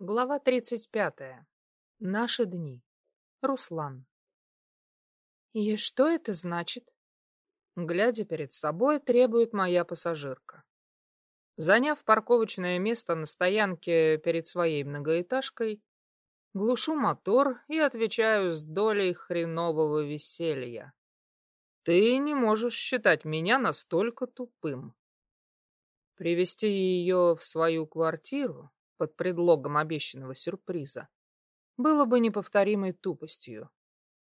Глава 35. Наши дни. Руслан. И что это значит? Глядя перед собой, требует моя пассажирка. Заняв парковочное место на стоянке перед своей многоэтажкой, глушу мотор и отвечаю с долей хренового веселья. Ты не можешь считать меня настолько тупым. Привести ее в свою квартиру под предлогом обещанного сюрприза, было бы неповторимой тупостью.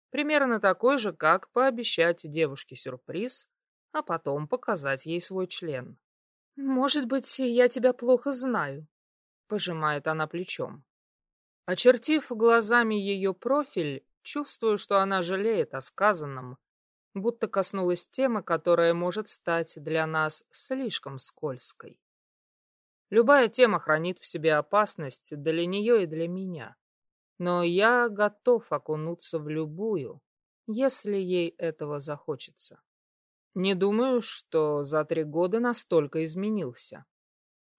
Примерно такой же, как пообещать девушке сюрприз, а потом показать ей свой член. «Может быть, я тебя плохо знаю», — пожимает она плечом. Очертив глазами ее профиль, чувствую, что она жалеет о сказанном, будто коснулась темы, которая может стать для нас слишком скользкой. Любая тема хранит в себе опасность для нее и для меня. Но я готов окунуться в любую, если ей этого захочется. Не думаю, что за три года настолько изменился.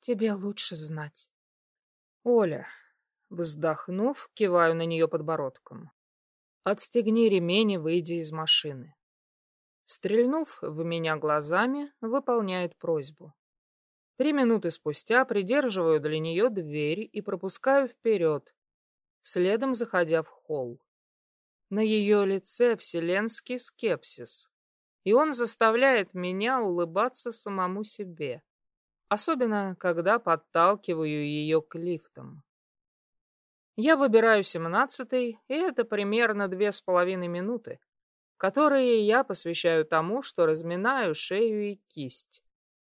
Тебе лучше знать. Оля, вздохнув, киваю на нее подбородком. Отстегни ремень и выйди из машины. Стрельнув в меня глазами, выполняет просьбу. Три минуты спустя придерживаю для нее дверь и пропускаю вперед, следом заходя в холл. На ее лице вселенский скепсис, и он заставляет меня улыбаться самому себе, особенно когда подталкиваю ее к лифтам. Я выбираю семнадцатый, и это примерно две с половиной минуты, которые я посвящаю тому, что разминаю шею и кисть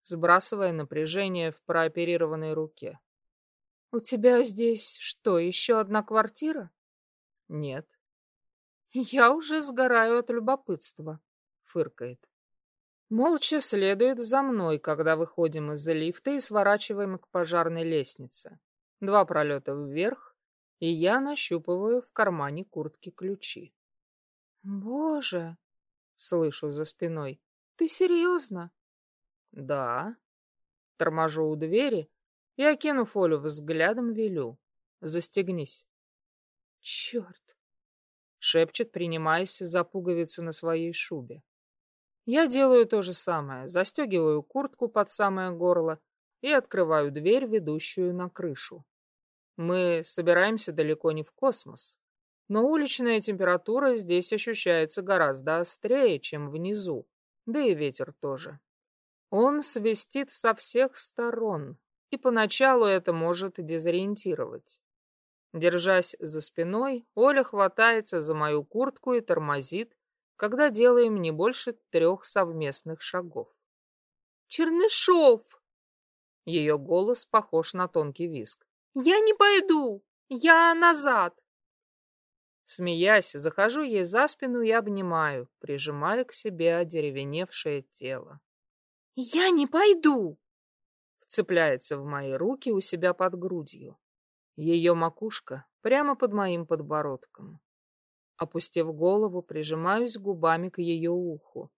сбрасывая напряжение в прооперированной руке. «У тебя здесь что, еще одна квартира?» «Нет». «Я уже сгораю от любопытства», — фыркает. Молча следует за мной, когда выходим из-за лифта и сворачиваем к пожарной лестнице. Два пролета вверх, и я нащупываю в кармане куртки ключи. «Боже!» — слышу за спиной. «Ты серьезно?» Да. Торможу у двери и, окинув Олю взглядом, велю. Застегнись. Черт! Шепчет, принимаясь за пуговицы на своей шубе. Я делаю то же самое, застегиваю куртку под самое горло и открываю дверь, ведущую на крышу. Мы собираемся далеко не в космос, но уличная температура здесь ощущается гораздо острее, чем внизу, да и ветер тоже. Он свистит со всех сторон, и поначалу это может дезориентировать. Держась за спиной, Оля хватается за мою куртку и тормозит, когда делаем не больше трех совместных шагов. «Чернышов!» Ее голос похож на тонкий виск. «Я не пойду! Я назад!» Смеясь, захожу ей за спину и обнимаю, прижимая к себе одеревеневшее тело. «Я не пойду!» Вцепляется в мои руки у себя под грудью. Ее макушка прямо под моим подбородком. Опустив голову, прижимаюсь губами к ее уху.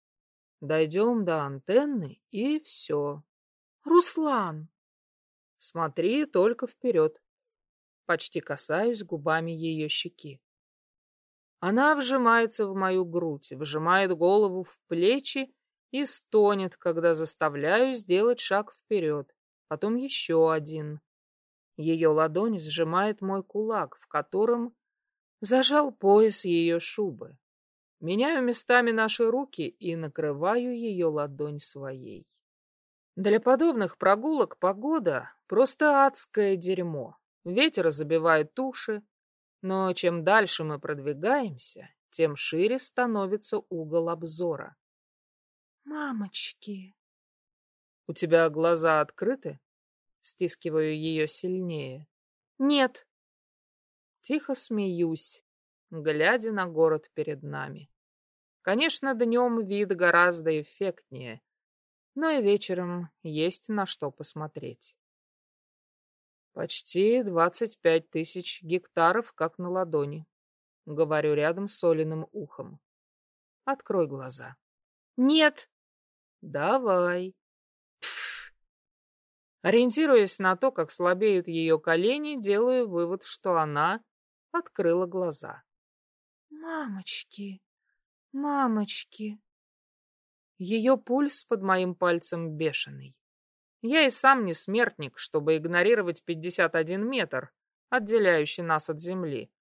Дойдем до антенны, и все. «Руслан!» Смотри только вперед. Почти касаюсь губами ее щеки. Она вжимается в мою грудь, вжимает голову в плечи и стонет, когда заставляю сделать шаг вперед, потом еще один. Ее ладонь сжимает мой кулак, в котором зажал пояс ее шубы. Меняю местами наши руки и накрываю ее ладонь своей. Для подобных прогулок погода — просто адское дерьмо. Ветер забивает уши, но чем дальше мы продвигаемся, тем шире становится угол обзора. «Мамочки!» «У тебя глаза открыты?» Стискиваю ее сильнее. «Нет!» Тихо смеюсь, глядя на город перед нами. Конечно, днем вид гораздо эффектнее, но и вечером есть на что посмотреть. Почти двадцать пять тысяч гектаров, как на ладони. Говорю рядом с Олиным ухом. Открой глаза. Нет! Давай. Ориентируясь на то, как слабеют ее колени, делаю вывод, что она открыла глаза. «Мамочки, мамочки!» Ее пульс под моим пальцем бешеный. Я и сам не смертник, чтобы игнорировать 51 метр, отделяющий нас от земли.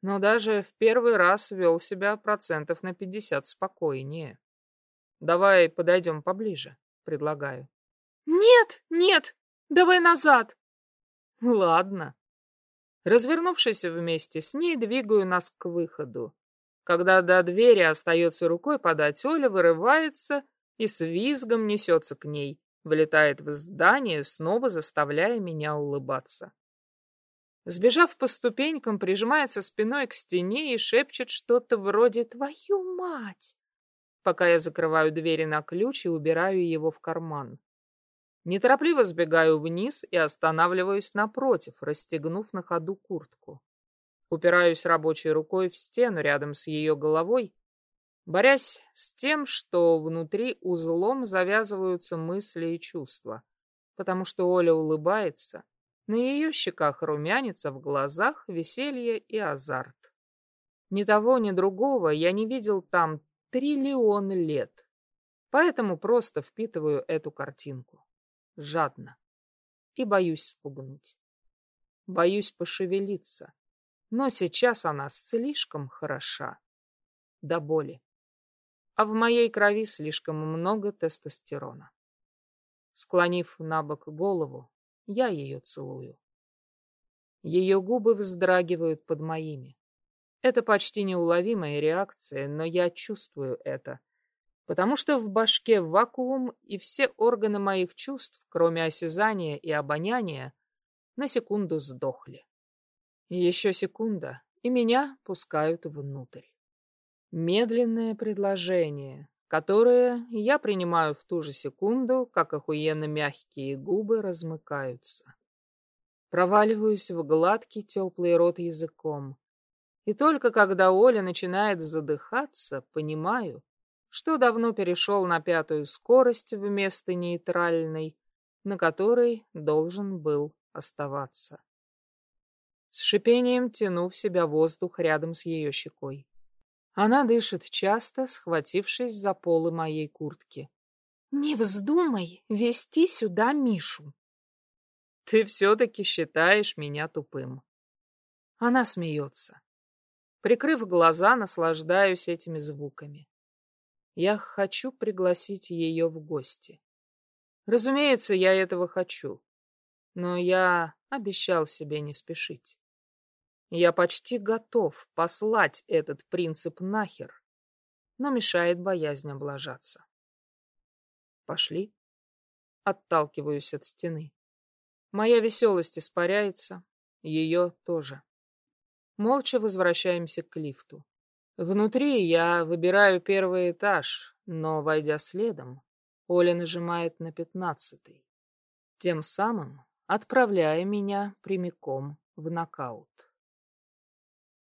Но даже в первый раз вел себя процентов на 50 спокойнее. Давай подойдем поближе, предлагаю. Нет, нет, давай назад. Ладно. Развернувшись вместе с ней, двигаю нас к выходу. Когда до двери остается рукой подать, Оля вырывается и с визгом несется к ней, влетает в здание, снова заставляя меня улыбаться. Сбежав по ступенькам, прижимается спиной к стене и шепчет что-то вроде «Твою мать!», пока я закрываю двери на ключ и убираю его в карман. Неторопливо сбегаю вниз и останавливаюсь напротив, расстегнув на ходу куртку. Упираюсь рабочей рукой в стену рядом с ее головой, борясь с тем, что внутри узлом завязываются мысли и чувства, потому что Оля улыбается, на ее щеках румянец, в глазах веселье и азарт. Ни того, ни другого я не видел там триллион лет, поэтому просто впитываю эту картинку. Жадно. И боюсь спугнуть. Боюсь пошевелиться но сейчас она слишком хороша. До боли. А в моей крови слишком много тестостерона. Склонив на бок голову, я ее целую. Ее губы вздрагивают под моими. Это почти неуловимая реакция, но я чувствую это, потому что в башке вакуум, и все органы моих чувств, кроме осязания и обоняния, на секунду сдохли. Еще секунда, и меня пускают внутрь. Медленное предложение, которое я принимаю в ту же секунду, как охуенно мягкие губы размыкаются. Проваливаюсь в гладкий теплый рот языком. И только когда Оля начинает задыхаться, понимаю, что давно перешел на пятую скорость вместо нейтральной, на которой должен был оставаться с шипением тяну в себя воздух рядом с ее щекой. Она дышит часто, схватившись за полы моей куртки. «Не вздумай вести сюда Мишу!» «Ты все-таки считаешь меня тупым!» Она смеется. Прикрыв глаза, наслаждаюсь этими звуками. Я хочу пригласить ее в гости. Разумеется, я этого хочу. Но я обещал себе не спешить. Я почти готов послать этот принцип нахер, но мешает боязнь облажаться. Пошли. Отталкиваюсь от стены. Моя веселость испаряется, ее тоже. Молча возвращаемся к лифту. Внутри я выбираю первый этаж, но, войдя следом, Оля нажимает на пятнадцатый, тем самым отправляя меня прямиком в нокаут.